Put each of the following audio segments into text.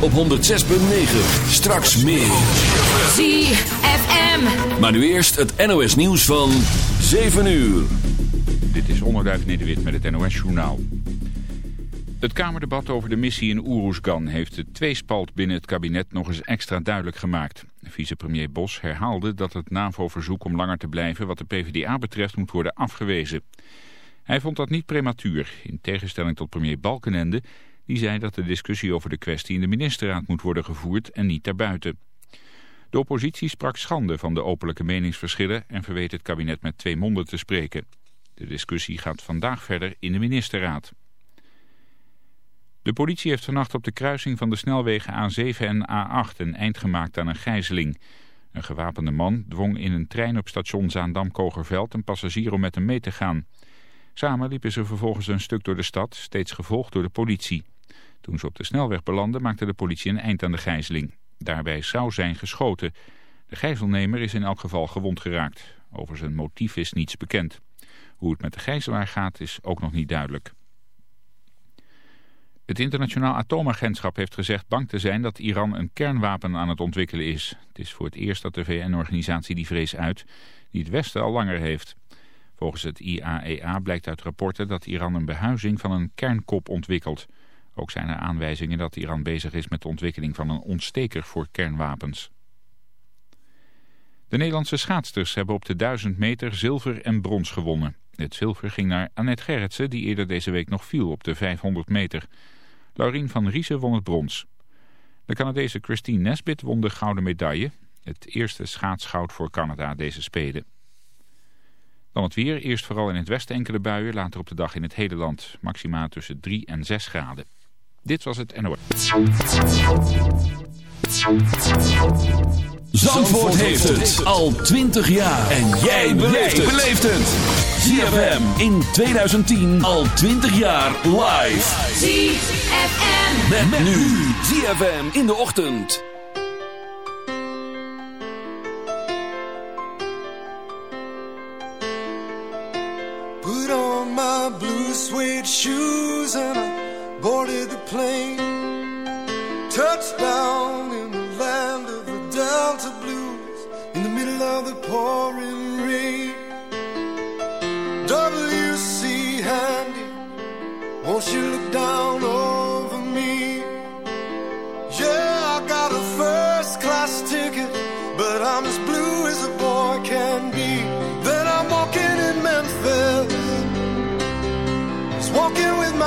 op 106.9. Straks meer. ZFM. Maar nu eerst het NOS nieuws van 7 uur. Dit is Onderduif Nederwit met het NOS journaal. Het Kamerdebat over de missie in Oeroesgan heeft de tweespalt binnen het kabinet nog eens extra duidelijk gemaakt. Vicepremier Bos herhaalde dat het NAVO-verzoek om langer te blijven wat de PvdA betreft moet worden afgewezen. Hij vond dat niet prematuur, in tegenstelling tot premier Balkenende... die zei dat de discussie over de kwestie in de ministerraad moet worden gevoerd en niet daarbuiten. De oppositie sprak schande van de openlijke meningsverschillen... en verweet het kabinet met twee monden te spreken. De discussie gaat vandaag verder in de ministerraad. De politie heeft vannacht op de kruising van de snelwegen A7 en A8 een eind gemaakt aan een gijzeling. Een gewapende man dwong in een trein op station Zaandam-Kogerveld een passagier om met hem mee te gaan... Samen liepen ze vervolgens een stuk door de stad, steeds gevolgd door de politie. Toen ze op de snelweg belanden maakte de politie een eind aan de gijzeling. Daarbij zou zijn geschoten. De gijzelnemer is in elk geval gewond geraakt. Over zijn motief is niets bekend. Hoe het met de gijzelaar gaat is ook nog niet duidelijk. Het internationaal atoomagentschap heeft gezegd bang te zijn dat Iran een kernwapen aan het ontwikkelen is. Het is voor het eerst dat de VN-organisatie die vrees uit, die het Westen al langer heeft. Volgens het IAEA e blijkt uit rapporten dat Iran een behuizing van een kernkop ontwikkelt. Ook zijn er aanwijzingen dat Iran bezig is met de ontwikkeling van een ontsteker voor kernwapens. De Nederlandse schaatsters hebben op de 1000 meter zilver en brons gewonnen. Het zilver ging naar Annette Gerritsen die eerder deze week nog viel op de 500 meter. Laurien van Riesen won het brons. De Canadese Christine Nesbit won de gouden medaille. Het eerste schaatsgoud voor Canada deze Spelen. Dan het weer, eerst vooral in het westen enkele buien, later op de dag in het hele land. Maxima tussen 3 en 6 graden. Dit was het NOS. Zandvoort heeft het al 20 jaar. En jij beleeft het. ZFM in 2010 al 20 jaar live. ZFM. Met, nu. ZFM in de ochtend. suede shoes and I boarded the plane. touched down in the land of the Delta Blues in the middle of the pouring rain. W.C. Handy, won't you look down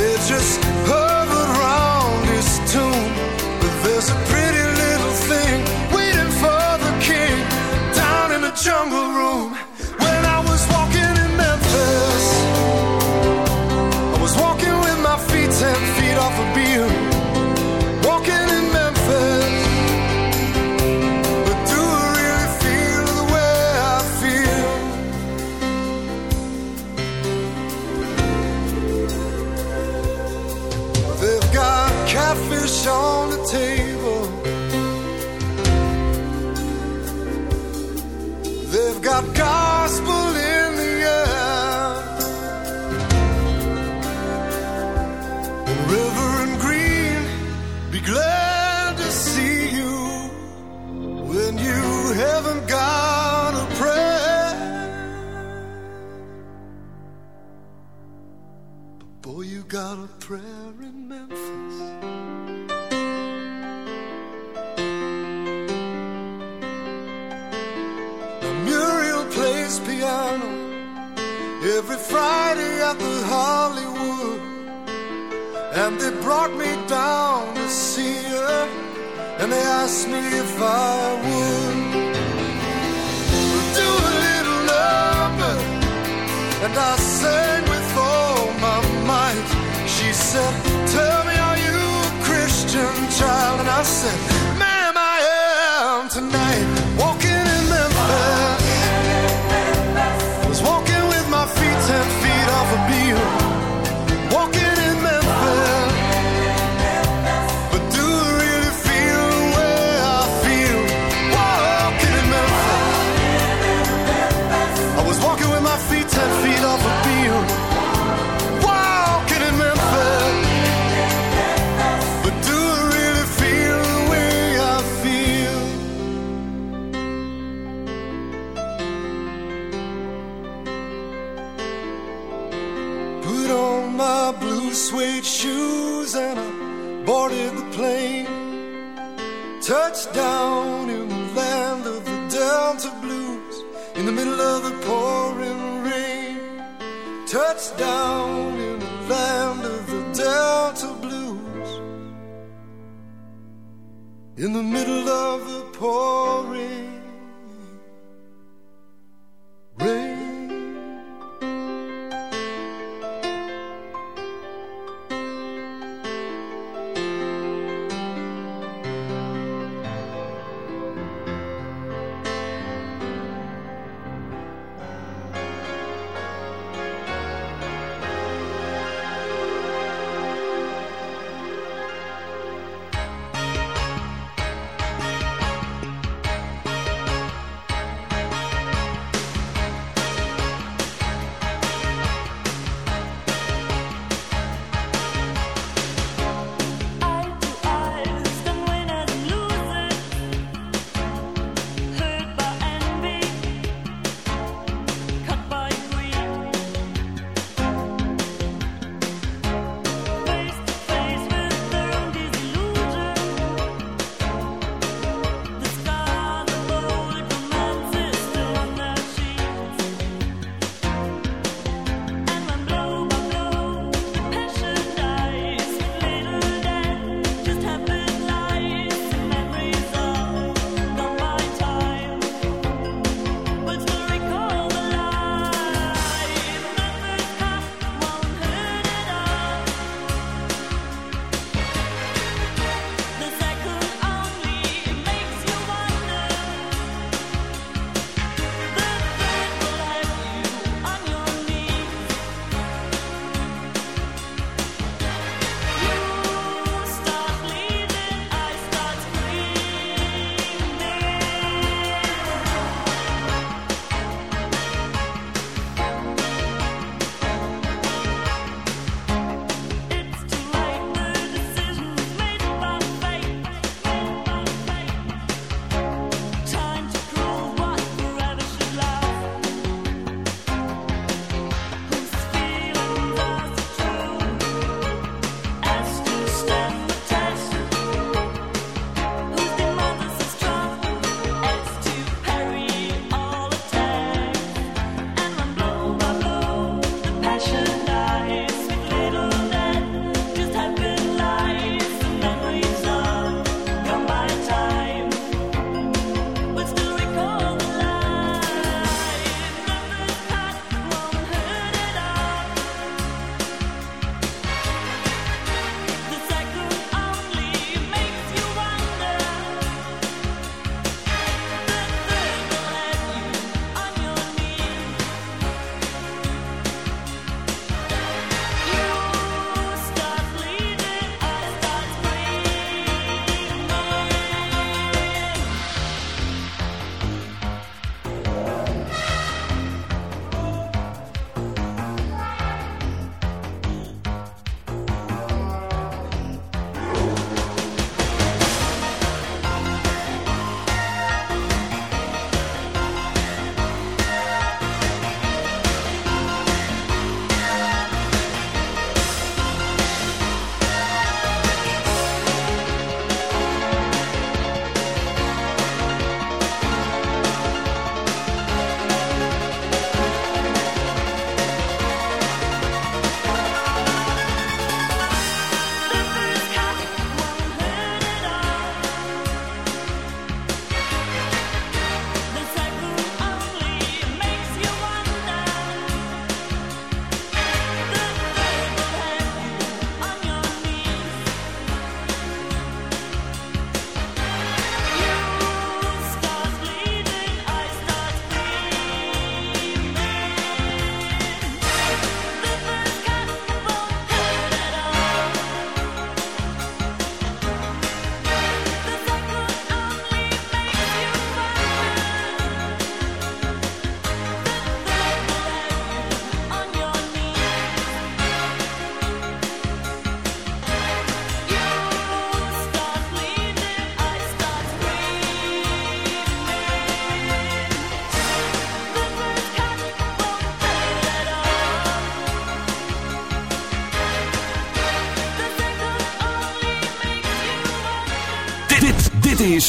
They just hover around his tomb. But there's a pretty little thing waiting for the king down in the jungle room. lights down in the land of the Delta Blues. In the middle of the pouring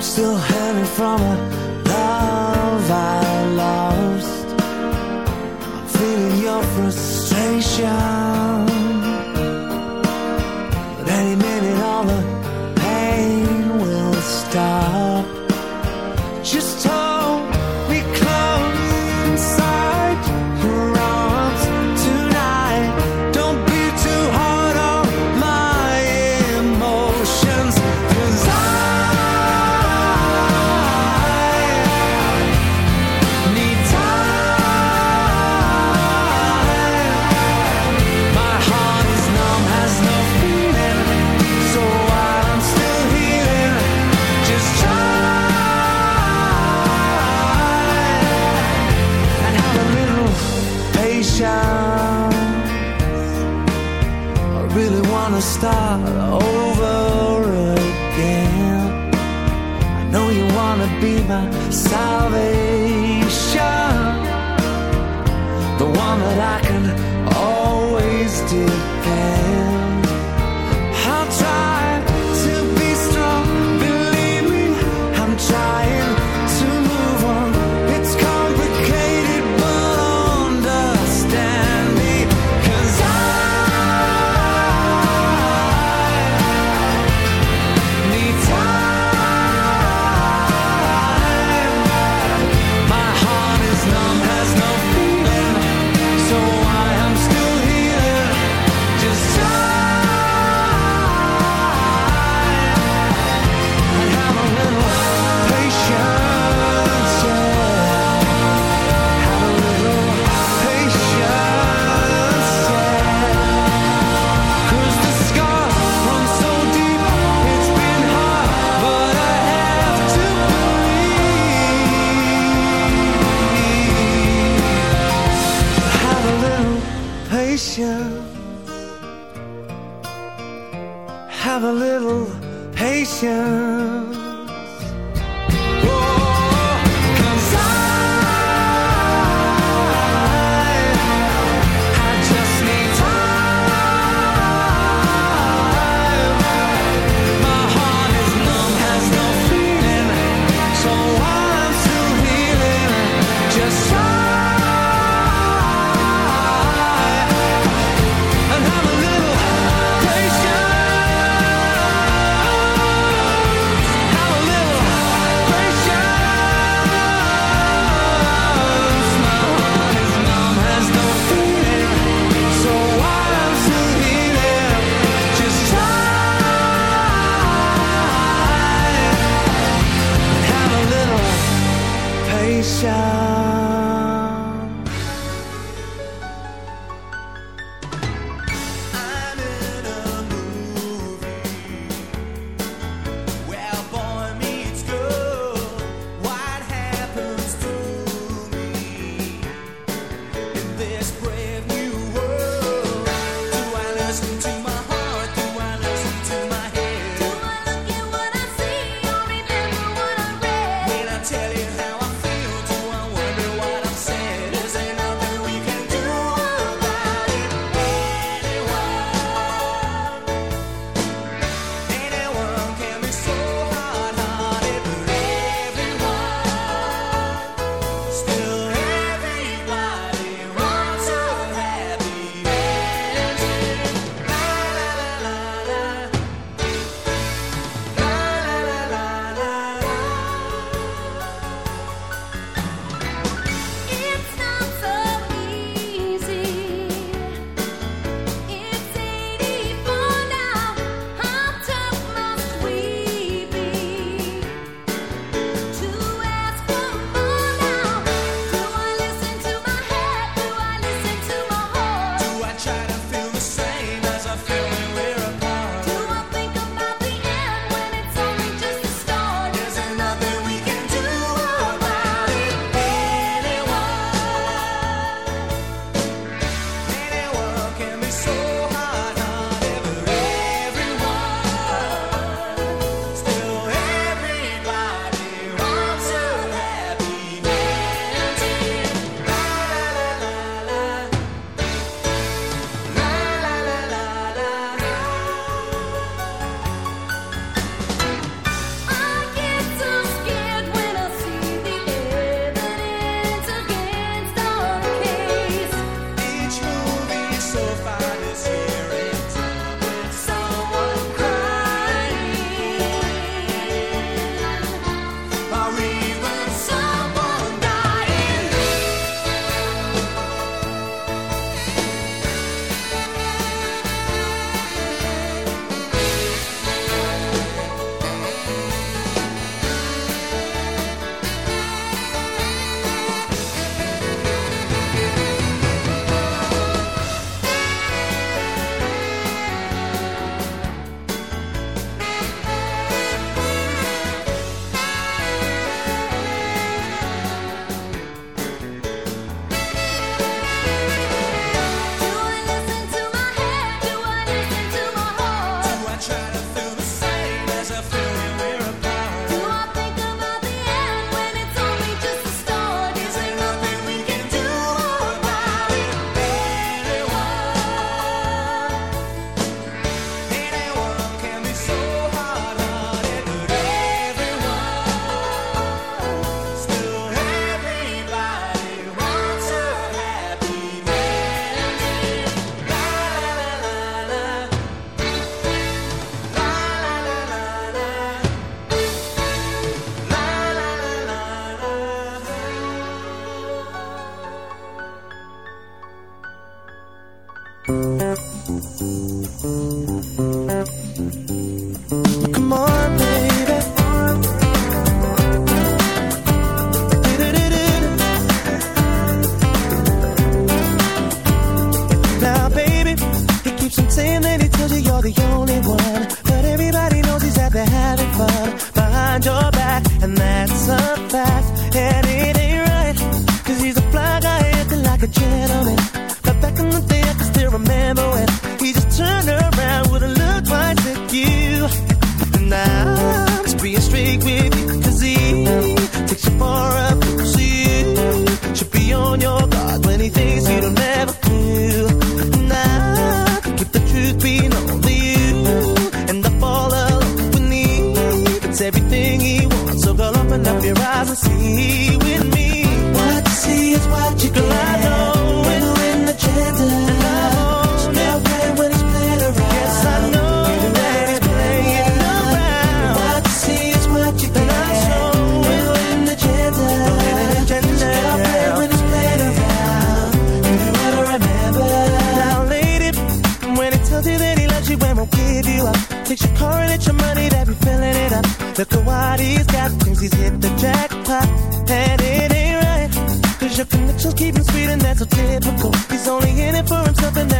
Still hanging from a love I lost. I'm feeling your frustration.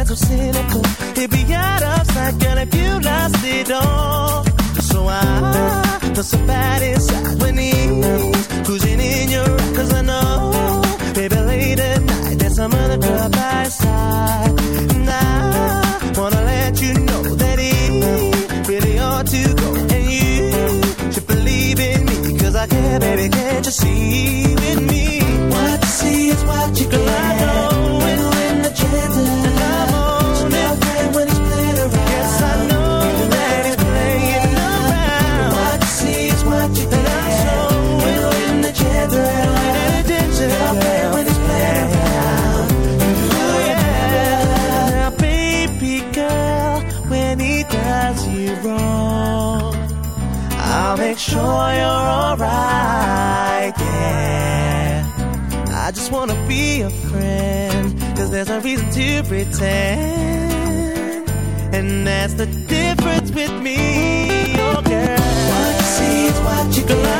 so cynical. It'd be out of sight, girl, if you lost it all. So I feel so bad inside when he's cruising in your ride. Cause I know, baby, late at night, there's some other girl by side. And I wanna let you know that he really ought to go. And you should believe in me, cause I care, baby, can't you see? there's no reason to pretend. And that's the difference with me, oh girl. What you see is what you get.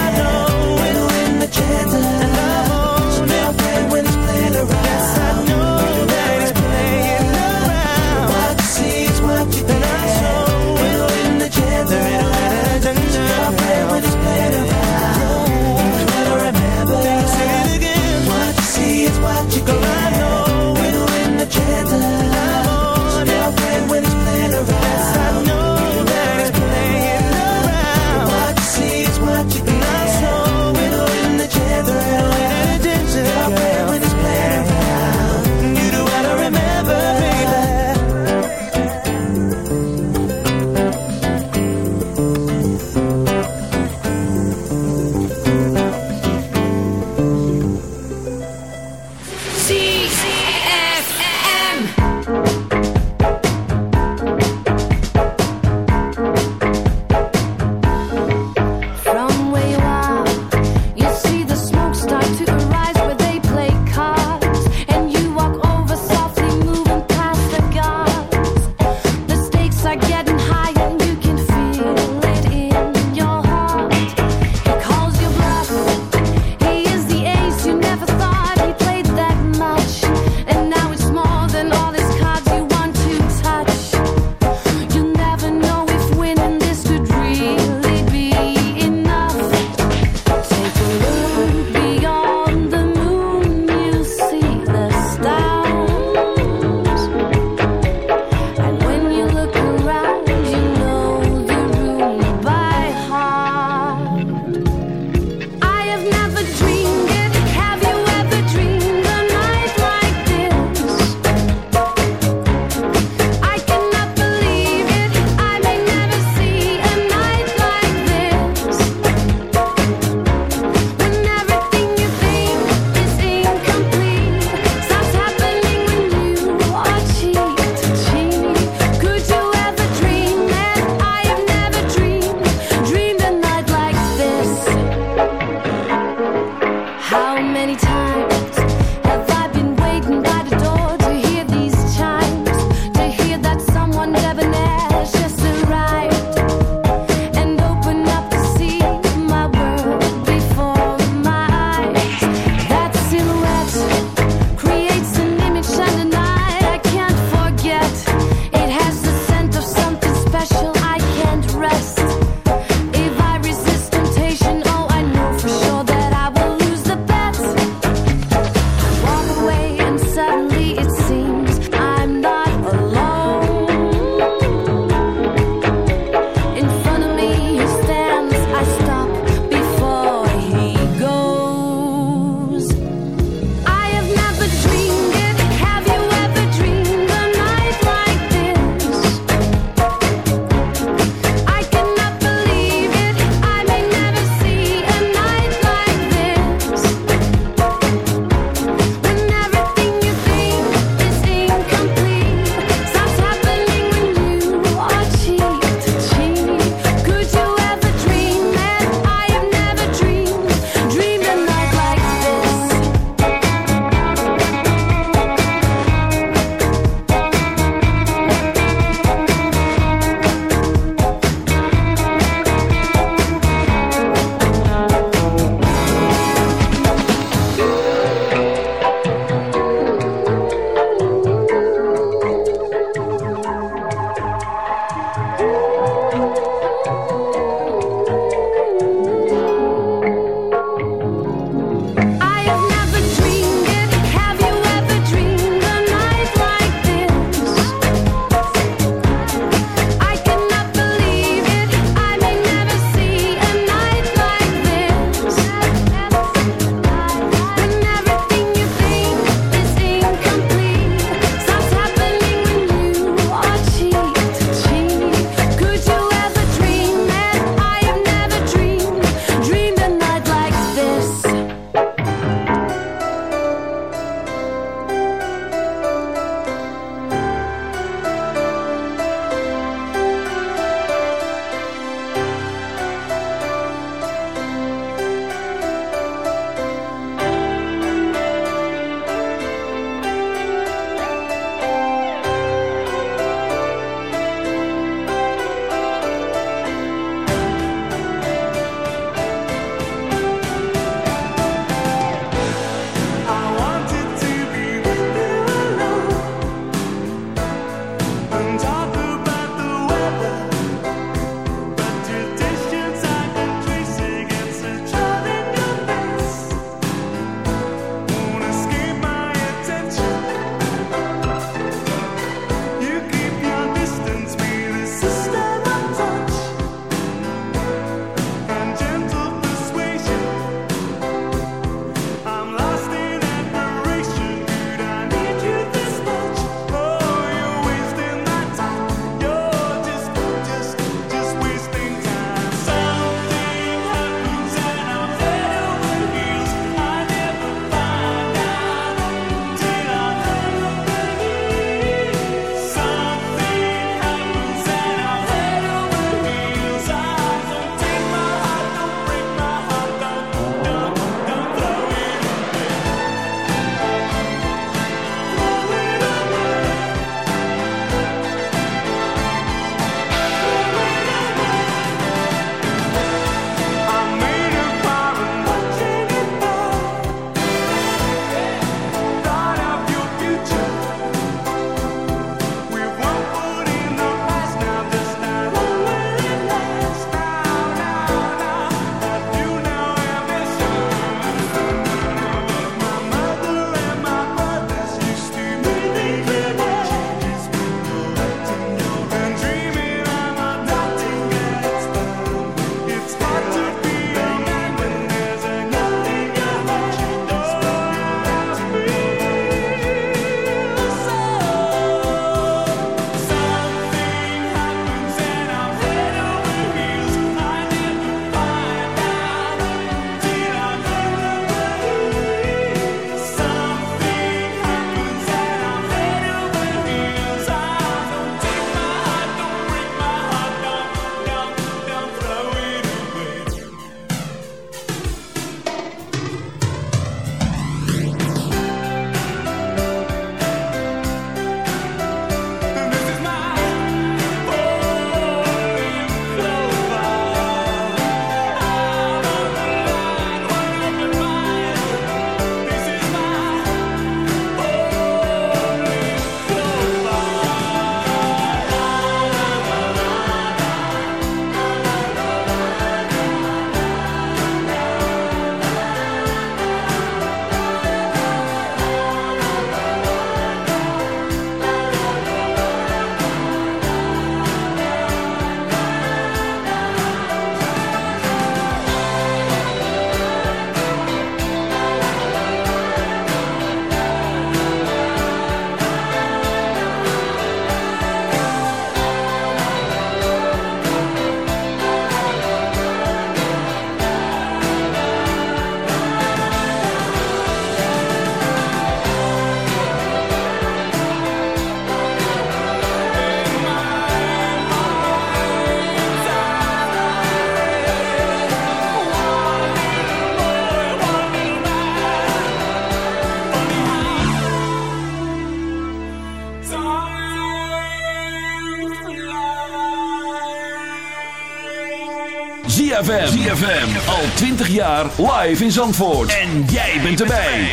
ZFM. Al 20 jaar live in Zandvoort. En jij bent erbij.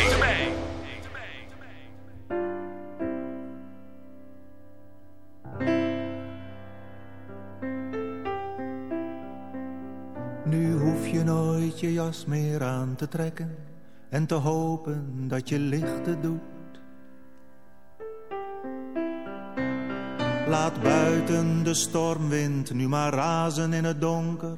Nu hoef je nooit je jas meer aan te trekken en te hopen dat je lichten doet. Laat buiten de stormwind nu maar razen in het donker,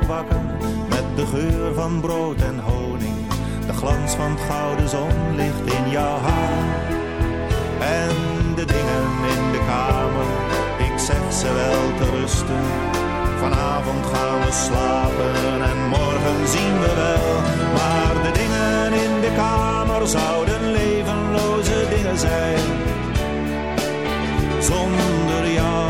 ik met de geur van brood en honing. De glans van het gouden zonlicht in jouw haar. En de dingen in de kamer, ik zeg ze wel te rusten. Vanavond gaan we slapen en morgen zien we wel. Maar de dingen in de kamer zouden levenloze dingen zijn. Zonder jou.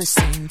The seen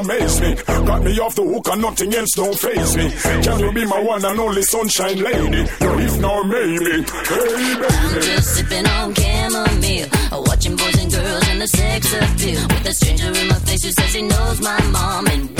amaze me. Got me off the hook and nothing else don't phase me. Can you be my one and only sunshine lady? No if not, maybe. Hey, baby. I'm just sipping on chamomile, watching boys and girls and the sex appeal. With a stranger in my face who says he knows my mom and